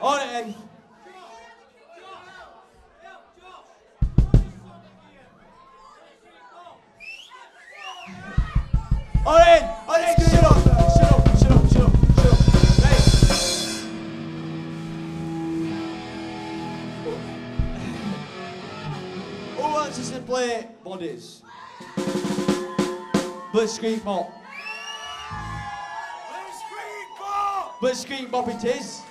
On it then. On it, on shut up, shut up, shut up, shut up, shut up. Right. Who wants us to play bodies? Blitzkrieg Bop. Blitzkrieg Bop it is.